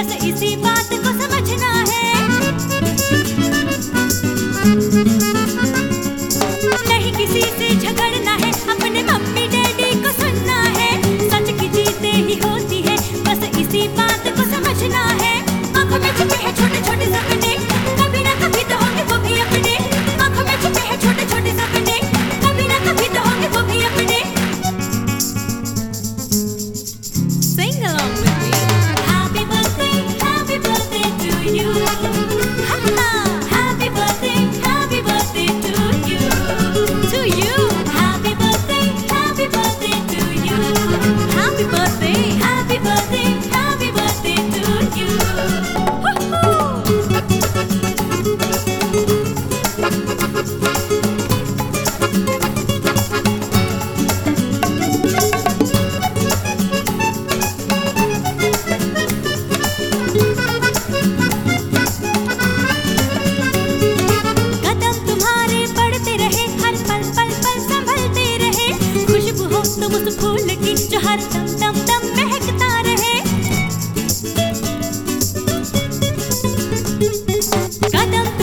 Professor easy. Vine. उस फूल की जो दम दम दम महकता रहे। कदम